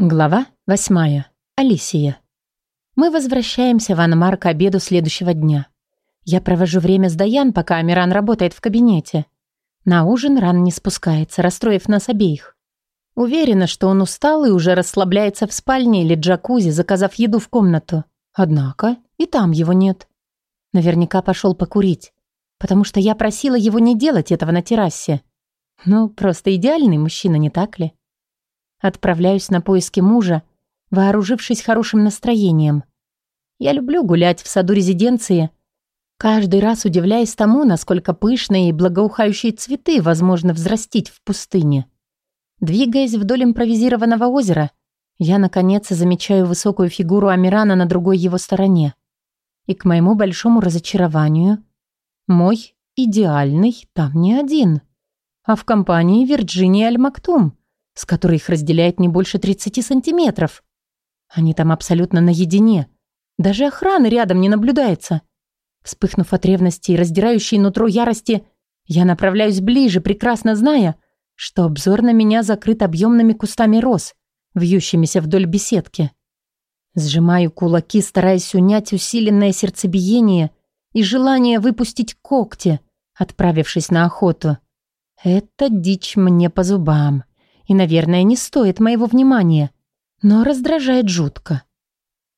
Глава восьмая. Алисия. Мы возвращаемся в Анмар к обеду следующего дня. Я провожу время с Даян, пока Амиран работает в кабинете. На ужин Ран не спускается, расстроив нас обеих. Уверена, что он устал и уже расслабляется в спальне или джакузи, заказав еду в комнату. Однако и там его нет. Наверняка пошел покурить, потому что я просила его не делать этого на террасе. Ну, просто идеальный мужчина, не так ли? Отправляюсь на поиски мужа, вооружившись хорошим настроением. Я люблю гулять в саду резиденции, каждый раз удивляясь тому, насколько пышные и благоухающие цветы возможно взрастить в пустыне. Двигаясь вдоль импровизированного озера, я, наконец, замечаю высокую фигуру Амирана на другой его стороне. И к моему большому разочарованию, мой идеальный там не один, а в компании Вирджинии Аль-Мактум — с которой их разделяет не больше 30 сантиметров. Они там абсолютно наедине. Даже охраны рядом не наблюдается. Вспыхнув от ревности и раздирающей нутро ярости, я направляюсь ближе, прекрасно зная, что обзор на меня закрыт объемными кустами роз, вьющимися вдоль беседки. Сжимаю кулаки, стараясь унять усиленное сердцебиение и желание выпустить когти, отправившись на охоту. Эта дичь мне по зубам и, наверное, не стоит моего внимания, но раздражает жутко.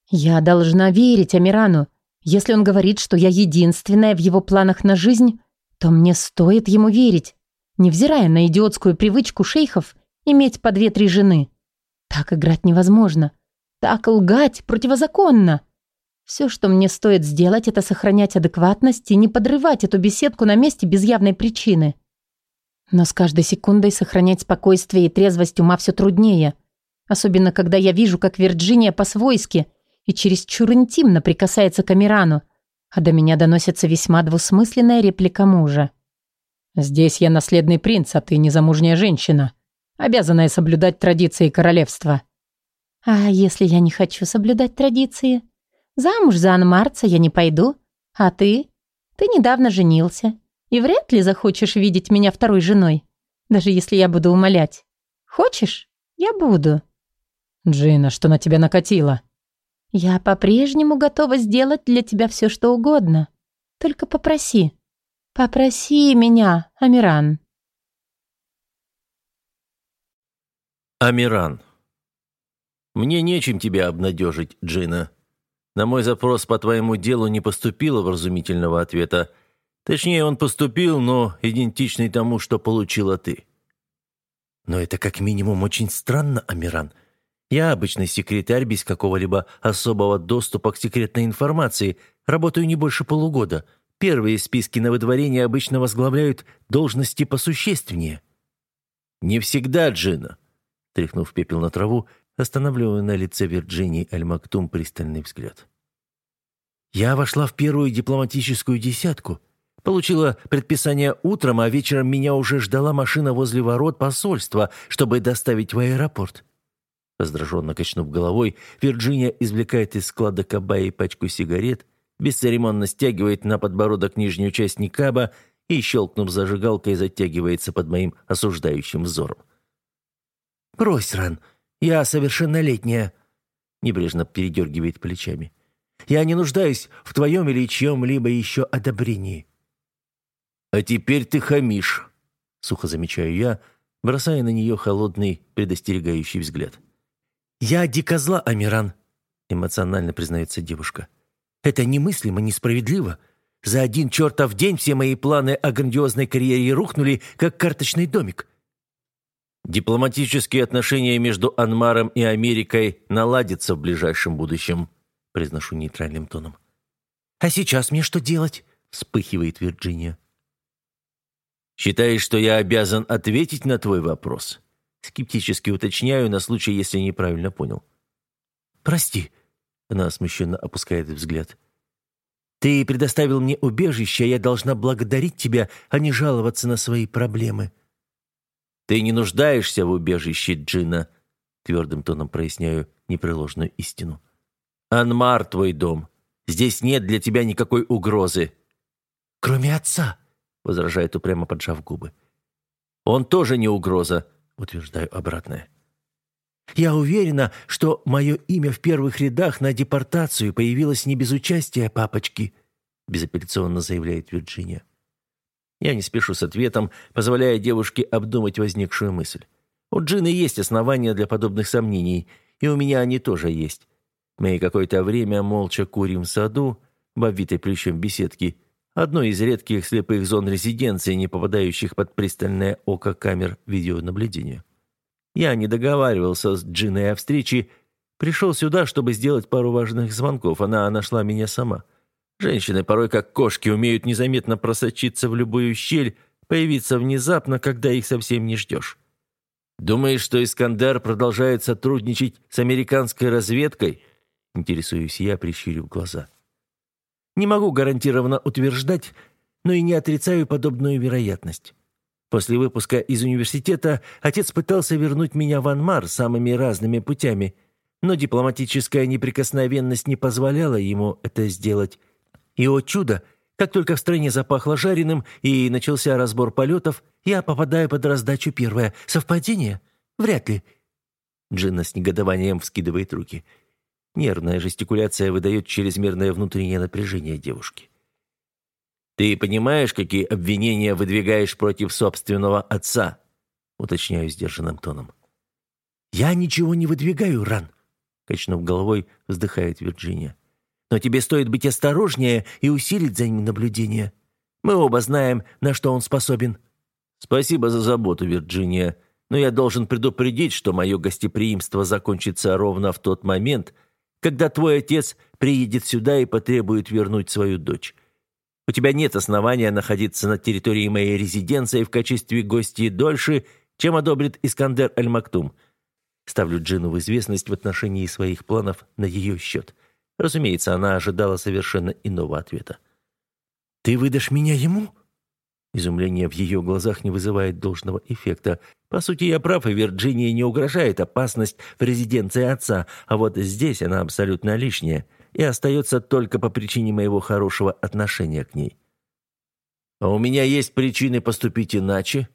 Я должна верить Амирану. Если он говорит, что я единственная в его планах на жизнь, то мне стоит ему верить, невзирая на идиотскую привычку шейхов иметь по две-три жены. Так играть невозможно. Так лгать противозаконно. Все, что мне стоит сделать, это сохранять адекватность и не подрывать эту беседку на месте без явной причины. Но с каждой секундой сохранять спокойствие и трезвость ума все труднее. Особенно, когда я вижу, как Вирджиния по-свойски и чересчур интимно прикасается к Амирану, а до меня доносится весьма двусмысленная реплика мужа. «Здесь я наследный принц, а ты незамужняя женщина, обязанная соблюдать традиции королевства». «А если я не хочу соблюдать традиции? Замуж за Анмарца я не пойду. А ты? Ты недавно женился. И вряд ли захочешь видеть меня второй женой, даже если я буду умолять. Хочешь? Я буду. Джина, что на тебя накатило? Я по-прежнему готова сделать для тебя все, что угодно. Только попроси. Попроси меня, Амиран. Амиран. Мне нечем тебя обнадежить, Джина. На мой запрос по твоему делу не поступило вразумительного ответа, Точнее, он поступил, но идентичный тому, что получила ты. Но это как минимум очень странно, Амиран. Я обычный секретарь без какого-либо особого доступа к секретной информации, работаю не больше полугода. Первые списки на выдворение обычно возглавляют должности посущественнее. Не всегда, Джина. Тряхнув пепел на траву, останавливаю на лице Вирджинии Аль-Мактум пристальный взгляд. Я вошла в первую дипломатическую десятку, Получила предписание утром, а вечером меня уже ждала машина возле ворот посольства, чтобы доставить в аэропорт. Раздраженно качнув головой, Вирджиния извлекает из склада кабаи пачку сигарет, бесцеремонно стягивает на подбородок нижнюю часть никаба и, щелкнув зажигалкой, затягивается под моим осуждающим взором. «Брось, Ран, я совершеннолетняя», — небрежно передергивает плечами. «Я не нуждаюсь в твоем или чьем-либо еще одобрении». «А теперь ты хамишь», — сухо замечаю я, бросая на нее холодный, предостерегающий взгляд. «Я дико зла, Амиран», — эмоционально признается девушка. «Это немыслимо, несправедливо. За один чертов день все мои планы о грандиозной карьере рухнули, как карточный домик». «Дипломатические отношения между Анмаром и Америкой наладятся в ближайшем будущем», — произношу нейтральным тоном. «А сейчас мне что делать?» — вспыхивает Вирджиния. Считаешь, что я обязан ответить на твой вопрос? Скептически уточняю на случай, если неправильно понял. Прости, она смущенно опускает взгляд. Ты предоставил мне убежище, а я должна благодарить тебя, а не жаловаться на свои проблемы. Ты не нуждаешься в убежище, Джина, твердым тоном проясняю непреложную истину. Анмар твой дом. Здесь нет для тебя никакой угрозы. Кроме отца, возражает упрямо поджав губы. «Он тоже не угроза», — утверждаю обратное. Я уверена, что мое имя в первых рядах на депортацию появилось не без участия папочки», безапелляционно заявляет Вирджиния. Я не спешу с ответом, позволяя девушке обдумать возникшую мысль. У Джины есть основания для подобных сомнений, и у меня они тоже есть. Мы какое-то время молча курим в саду, в обвитой плющом беседке, одной из редких слепых зон резиденции, не попадающих под пристальное око камер видеонаблюдения. Я не договаривался с Джиной о встрече, пришел сюда, чтобы сделать пару важных звонков. Она нашла меня сама. Женщины порой как кошки умеют незаметно просочиться в любую щель, появиться внезапно, когда их совсем не ждешь. Думаешь, что Искандер продолжает сотрудничать с американской разведкой? Интересуюсь я, прищурив глаза. Не могу гарантированно утверждать, но и не отрицаю подобную вероятность. После выпуска из университета отец пытался вернуть меня в Анмар самыми разными путями, но дипломатическая неприкосновенность не позволяла ему это сделать. И, о чудо, как только в стране запахло жареным и начался разбор полетов, я попадаю под раздачу первое. Совпадение? Вряд ли. Джинна с негодованием вскидывает руки. Нервная жестикуляция выдает чрезмерное внутреннее напряжение девушки. «Ты понимаешь, какие обвинения выдвигаешь против собственного отца?» Уточняю сдержанным тоном. «Я ничего не выдвигаю, Ран», — качнув головой, вздыхает Вирджиния. «Но тебе стоит быть осторожнее и усилить за ним наблюдение. Мы оба знаем, на что он способен». «Спасибо за заботу, Вирджиния, но я должен предупредить, что мое гостеприимство закончится ровно в тот момент, когда твой отец приедет сюда и потребует вернуть свою дочь. У тебя нет основания находиться на территории моей резиденции в качестве гостей дольше, чем одобрит Искандер Аль-Мактум. Ставлю Джину в известность в отношении своих планов на ее счет. Разумеется, она ожидала совершенно иного ответа. «Ты выдашь меня ему?» Изумление в ее глазах не вызывает должного эффекта. По сути, я прав, и Вирджинии не угрожает опасность в резиденции отца, а вот здесь она абсолютно лишняя и остается только по причине моего хорошего отношения к ней. А у меня есть причины поступить иначе.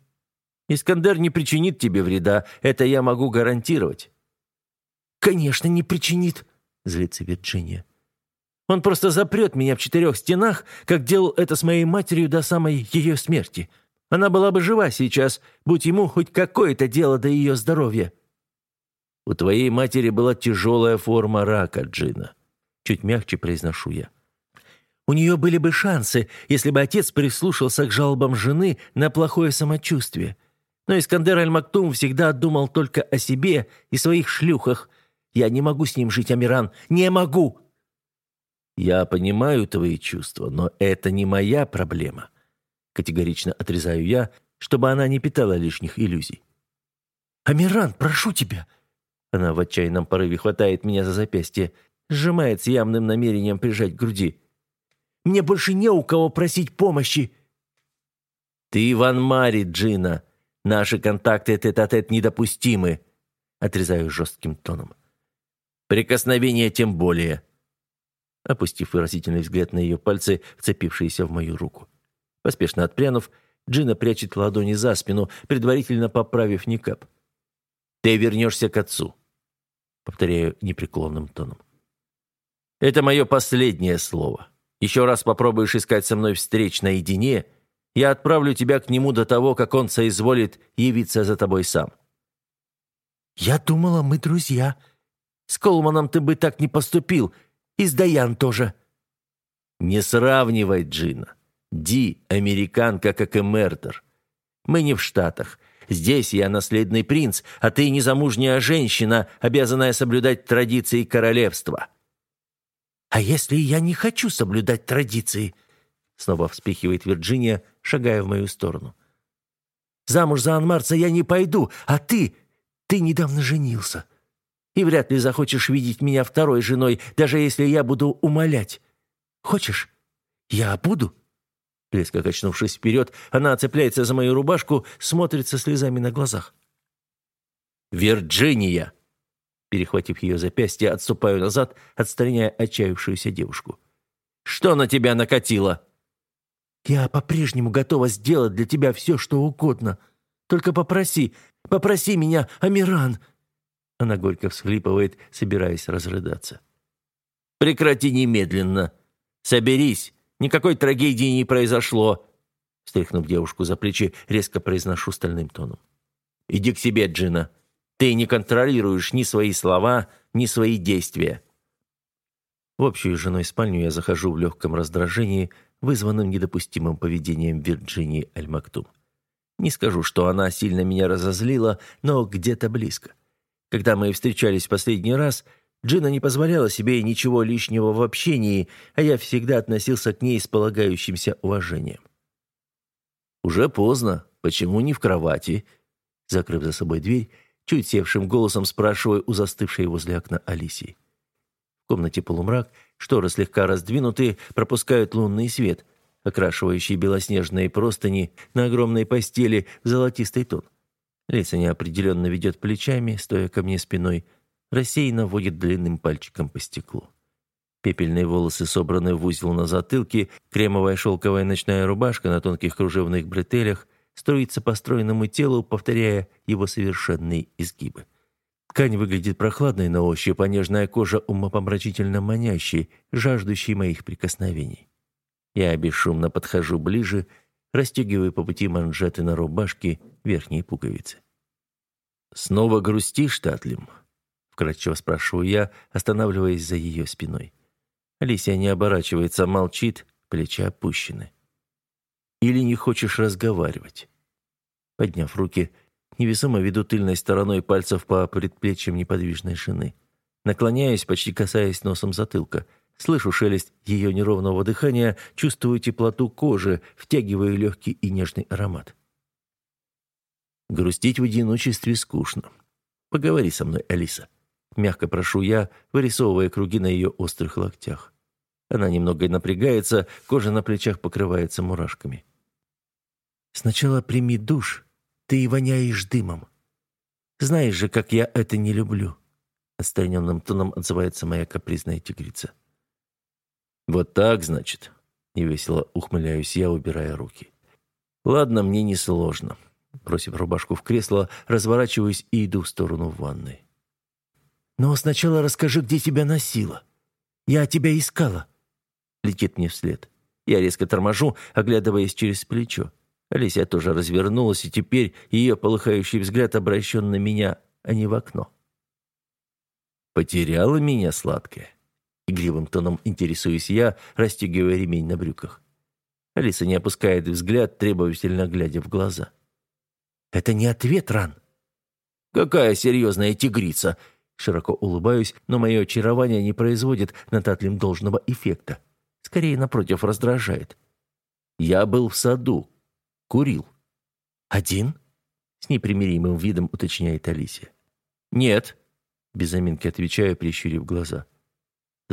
Искандер не причинит тебе вреда, это я могу гарантировать». «Конечно, не причинит», — злится Вирджиния. «Он просто запрет меня в четырех стенах, как делал это с моей матерью до самой ее смерти. Она была бы жива сейчас, будь ему хоть какое-то дело до ее здоровья». «У твоей матери была тяжелая форма рака, Джина. Чуть мягче произношу я. У нее были бы шансы, если бы отец прислушался к жалобам жены на плохое самочувствие. Но Искандер Аль-Мактум всегда думал только о себе и своих шлюхах. Я не могу с ним жить, Амиран, не могу!» «Я понимаю твои чувства, но это не моя проблема», — категорично отрезаю я, чтобы она не питала лишних иллюзий. «Амиран, прошу тебя!» Она в отчаянном порыве хватает меня за запястье сжимает с явным намерением прижать к груди. «Мне больше не у кого просить помощи!» «Ты Иван Мари, Джина. Наши контакты тет-а-тет -тет недопустимы», — отрезаю жестким тоном. «Прикосновение тем более», опустив выразительный взгляд на ее пальцы, вцепившиеся в мою руку. Поспешно отпрянув, Джина прячет ладони за спину, предварительно поправив никап. «Ты вернешься к отцу», — повторяю непреклонным тоном. Это мое последнее слово. Еще раз попробуешь искать со мной встреч наедине, я отправлю тебя к нему до того, как он соизволит явиться за тобой сам». «Я думала, мы друзья. С Колманом ты бы так не поступил. И с Даян тоже». «Не сравнивай, Джина. Ди — американка, как и Мердер. Мы не в Штатах. Здесь я наследный принц, а ты незамужняя женщина, обязанная соблюдать традиции королевства». «А если я не хочу соблюдать традиции?» Снова вспихивает Вирджиния, шагая в мою сторону. «Замуж за Анмарца я не пойду, а ты... Ты недавно женился. И вряд ли захочешь видеть меня второй женой, даже если я буду умолять. Хочешь? Я буду?» Резко качнувшись вперед, она цепляется за мою рубашку, смотрит со слезами на глазах. «Вирджиния!» Перехватив ее запястье, отступаю назад, отстраняя отчаявшуюся девушку. «Что на тебя накатило?» «Я по-прежнему готова сделать для тебя все, что угодно. Только попроси, попроси меня, Амиран!» Она горько всхлипывает, собираясь разрыдаться. «Прекрати немедленно! Соберись! Никакой трагедии не произошло!» Стряхнув девушку за плечи, резко произношу стальным тоном. «Иди к себе, Джина. Ты не контролируешь ни свои слова, ни свои действия». В общую женой спальню я захожу в легком раздражении, вызванном недопустимым поведением Вирджинии Аль-Мактум. Не скажу, что она сильно меня разозлила, но где-то близко. Когда мы встречались в последний раз, Джина не позволяла себе ничего лишнего в общении, а я всегда относился к ней с полагающимся уважением. «Уже поздно. Почему не в кровати?» Закрыв за собой дверь, чуть севшим голосом спрашиваю у застывшей возле окна Алисии. В комнате полумрак, шторы слегка раздвинуты, пропускают лунный свет, окрашивающий белоснежные простыни на огромной постели в золотистый тон. Леся неопределенно ведет плечами, стоя ко мне спиной, рассеянно водит длинным пальчиком по стеклу. Пепельные волосы собраны в узел на затылке, кремовая шелковая ночная рубашка на тонких кружевных бретелях струится по стройному телу, повторяя его совершенные изгибы. Ткань выглядит прохладной на ощупь, а нежная кожа умопомрачительно манящей, жаждущей моих прикосновений. Я бесшумно подхожу ближе, расстегиваю по пути манжеты на рубашке верхней пуговицы. «Снова грустишь, Татлим?» — вкратчиво спрашиваю я, останавливаясь за ее спиной. Алисия не оборачивается, молчит, плечи опущены. «Или не хочешь разговаривать?» Подняв руки, невесомо веду тыльной стороной пальцев по предплечьям неподвижной жены. Наклоняюсь, почти касаясь носом затылка — Слышу шелест ее неровного дыхания, чувствую теплоту кожи, втягиваю легкий и нежный аромат. Грустить в одиночестве скучно. Поговори со мной, Алиса. Мягко прошу я, вырисовывая круги на ее острых локтях. Она немного напрягается, кожа на плечах покрывается мурашками. «Сначала прими душ, ты и воняешь дымом. Знаешь же, как я это не люблю», — отстраненным тоном отзывается моя капризная тигрица. «Вот так, значит?» — невесело ухмыляюсь я, убирая руки. «Ладно, мне не сложно». Бросив рубашку в кресло, разворачиваюсь и иду в сторону ванной. «Но сначала расскажи, где тебя носило. Я тебя искала». Летит мне вслед. Я резко торможу, оглядываясь через плечо. Алисия тоже развернулась, и теперь ее полыхающий взгляд обращен на меня, а не в окно. «Потеряла меня, сладкая?» Игривым тоном интересуюсь я, расстегивая ремень на брюках. Алиса не опускает взгляд, требовательно глядя в глаза. «Это не ответ, Ран!» «Какая серьезная тигрица!» Широко улыбаюсь, но мое очарование не производит на Татлим должного эффекта. Скорее, напротив, раздражает. «Я был в саду. Курил». «Один?» С непримиримым видом уточняет Алисия. «Нет», — без заминки отвечаю, прищурив глаза.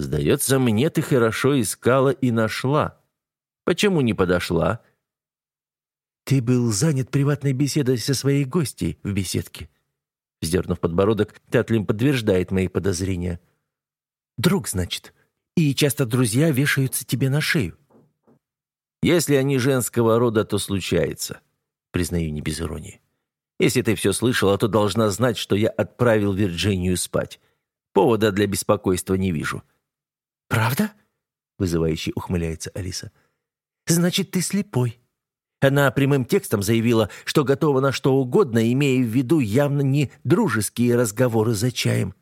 Сдается мне, ты хорошо искала и нашла. Почему не подошла?» «Ты был занят приватной беседой со своей гостьей в беседке». Вздернув подбородок, Татлин подтверждает мои подозрения. «Друг, значит. И часто друзья вешаются тебе на шею». «Если они женского рода, то случается», — признаю не без иронии. «Если ты все слышала, то должна знать, что я отправил Вирджинию спать. Повода для беспокойства не вижу. «Правда?» — вызывающе ухмыляется Алиса. «Значит, ты слепой». Она прямым текстом заявила, что готова на что угодно, имея в виду явно не дружеские разговоры за чаем.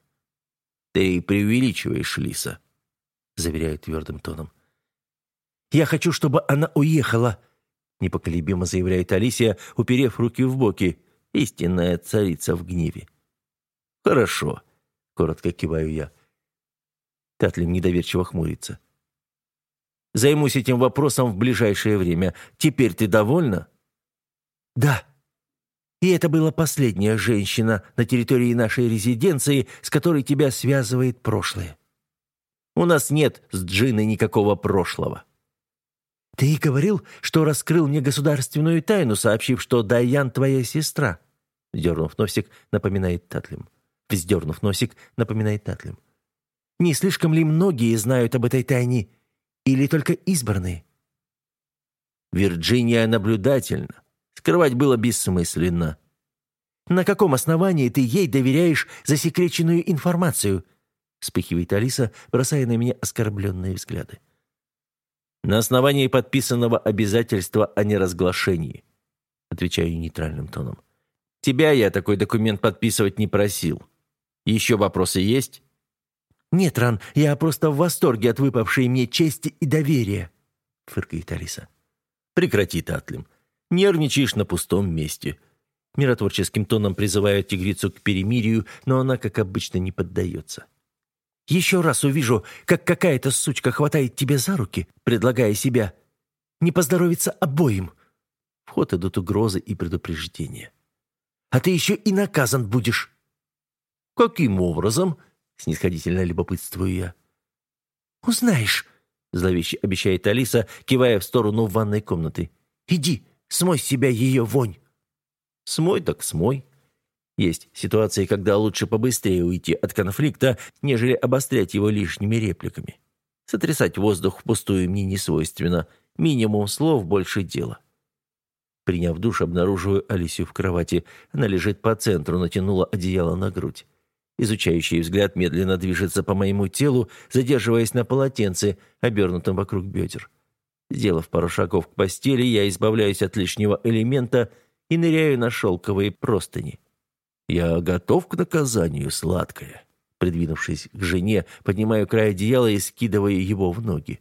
«Ты преувеличиваешь, Лиса», — заверяет твердым тоном. «Я хочу, чтобы она уехала», — непоколебимо заявляет Алисия, уперев руки в боки, истинная царица в гневе. «Хорошо», — коротко киваю я. Татлин недоверчиво хмурится. «Займусь этим вопросом в ближайшее время. Теперь ты довольна?» «Да. И это была последняя женщина на территории нашей резиденции, с которой тебя связывает прошлое. У нас нет с Джиной никакого прошлого». «Ты говорил, что раскрыл мне государственную тайну, сообщив, что Дайян твоя сестра», — дернув носик, напоминает Татлим. Вздернув носик, напоминает Татлим. Не слишком ли многие знают об этой тайне? Или только избранные? Вирджиния наблюдательна. Скрывать было бессмысленно. На каком основании ты ей доверяешь засекреченную информацию?» Вспыхивает Алиса, бросая на меня оскорбленные взгляды. «На основании подписанного обязательства о неразглашении», отвечаю нейтральным тоном. «Тебя я такой документ подписывать не просил. Еще вопросы есть?» «Нет, Ран, я просто в восторге от выпавшей мне чести и доверия», фыркает Алиса. «Прекрати, Татлим. Нервничаешь на пустом месте. Миротворческим тоном призываю тигрицу к перемирию, но она, как обычно, не поддается. «Еще раз увижу, как какая-то сучка хватает тебе за руки, предлагая себя. Не поздоровится обоим». В ход идут угрозы и предупреждения. «А ты еще и наказан будешь». «Каким образом?» — снисходительно любопытствую я. «Узнаешь», — зловеще обещает Алиса, кивая в сторону ванной комнаты. «Иди, смой с себя ее вонь». Смой так смой. Есть ситуации, когда лучше побыстрее уйти от конфликта, нежели обострять его лишними репликами. Сотрясать воздух впустую мне не свойственно. Минимум слов, больше дела. Приняв душ, обнаруживаю Алисию в кровати. Она лежит по центру, натянула одеяло на грудь. Изучающий взгляд медленно движется по моему телу, задерживаясь на полотенце, обернутом вокруг бедер. Сделав пару шагов к постели, я избавляюсь от лишнего элемента – и ныряю на шелковые простыни. Я готов к наказанию, сладкое. Придвинувшись к жене, поднимаю край одеяла и скидываю его в ноги.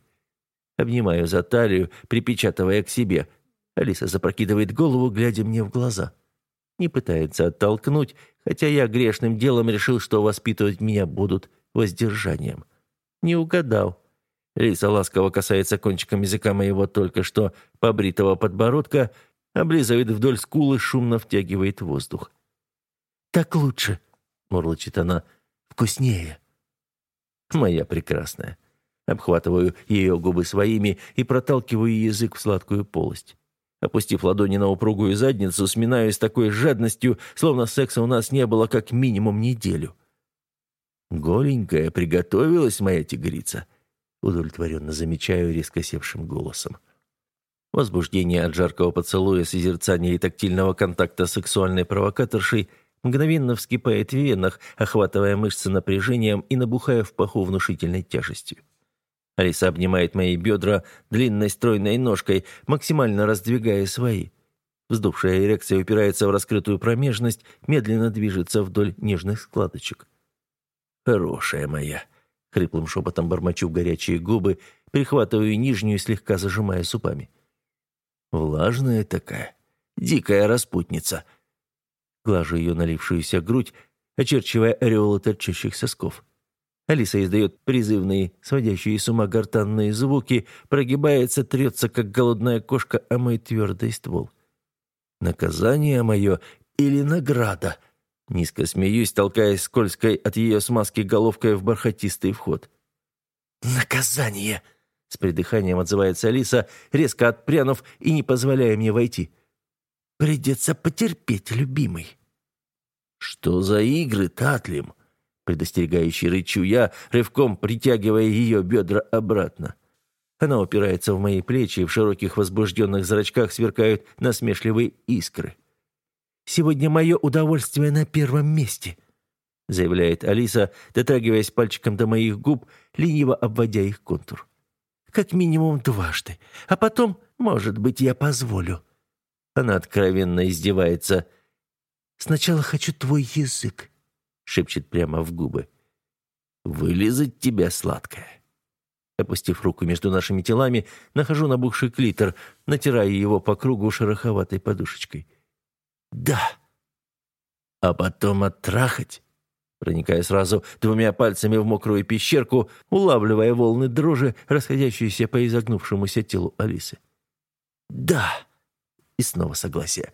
Обнимаю за талию, припечатывая к себе. Алиса запрокидывает голову, глядя мне в глаза. Не пытается оттолкнуть, хотя я грешным делом решил, что воспитывать меня будут воздержанием. Не угадал. Лиса ласково касается кончиком языка моего только что побритого подбородка, облизывает вдоль скулы, шумно втягивает воздух. «Так лучше», — мурлычет она, — «вкуснее». «Моя прекрасная». Обхватываю ее губы своими и проталкиваю язык в сладкую полость. Опустив ладони на упругую задницу, сминаю с такой жадностью, словно секса у нас не было как минимум неделю. «Голенькая приготовилась моя тигрица», — удовлетворенно замечаю резко севшим голосом. Возбуждение от жаркого поцелуя, созерцания и тактильного контакта сексуальной провокаторшей мгновенно вскипает в венах, охватывая мышцы напряжением и набухая в паху внушительной тяжестью. Алиса обнимает мои бедра длинной стройной ножкой, максимально раздвигая свои. Вздувшая эрекция упирается в раскрытую промежность, медленно движется вдоль нежных складочек. «Хорошая моя!» — хриплым шепотом бормочу в горячие губы, прихватываю нижнюю, слегка зажимая супами. Влажная такая, дикая распутница. Глажу ее налившуюся грудь, очерчивая ореолы торчащих сосков. Алиса издает призывные, сводящие с ума гортанные звуки, прогибается, трется, как голодная кошка, о мой твердый ствол. Наказание мое или награда? Низко смеюсь, толкаясь скользкой от ее смазки головкой в бархатистый вход. «Наказание!» С придыханием отзывается Алиса, резко отпрянув и не позволяя мне войти. «Придется потерпеть, любимый». «Что за игры, Татлим?» Предостерегающий рычу я, рывком притягивая ее бедра обратно. Она упирается в мои плечи, и в широких возбужденных зрачках сверкают насмешливые искры. «Сегодня мое удовольствие на первом месте», заявляет Алиса, дотрагиваясь пальчиком до моих губ, лениво обводя их контур как минимум дважды. А потом, может быть, я позволю». Она откровенно издевается. «Сначала хочу твой язык», — шепчет прямо в губы. «Вылизать тебя, сладкое». Опустив руку между нашими телами, нахожу набухший клитор, натирая его по кругу шероховатой подушечкой. «Да». «А потом оттрахать?» проникая сразу двумя пальцами в мокрую пещерку, улавливая волны дрожи, расходящиеся по изогнувшемуся телу Алисы. «Да!» И снова согласие.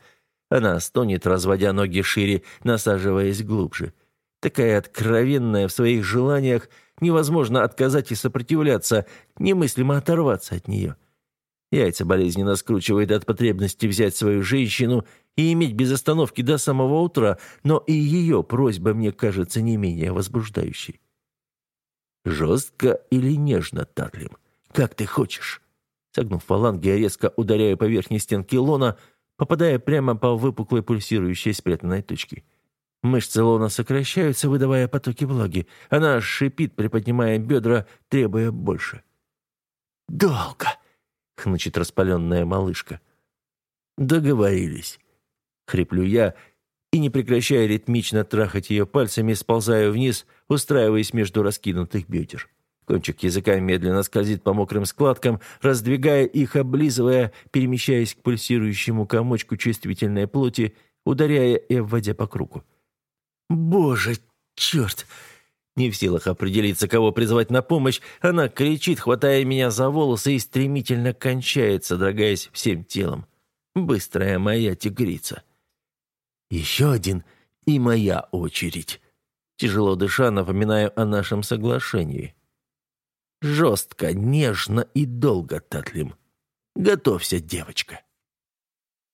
Она стонет, разводя ноги шире, насаживаясь глубже. Такая откровенная в своих желаниях, невозможно отказать и сопротивляться, немыслимо оторваться от нее. Яйца болезненно скручивает от потребности взять свою женщину и иметь без остановки до самого утра, но и ее просьба мне кажется не менее возбуждающей. «Жестко или нежно, Татлим? Как ты хочешь?» Согнув фаланги, я резко ударяю по верхней стенке лона, попадая прямо по выпуклой пульсирующей спрятанной точке. Мышцы лона сокращаются, выдавая потоки влаги. Она шипит, приподнимая бедра, требуя больше. «Долго!» — хнычет распаленная малышка. «Договорились!» — хриплю я, и, не прекращая ритмично трахать ее пальцами, сползаю вниз, устраиваясь между раскинутых бедер. Кончик языка медленно скользит по мокрым складкам, раздвигая их, облизывая, перемещаясь к пульсирующему комочку чувствительной плоти, ударяя и обводя по кругу. «Боже, черт!» Не в силах определиться, кого призвать на помощь, она кричит, хватая меня за волосы и стремительно кончается, дрогаясь всем телом. Быстрая моя тигрица. Еще один и моя очередь. Тяжело дыша, напоминаю о нашем соглашении. Жестко, нежно и долго, Татлим. Готовься, девочка.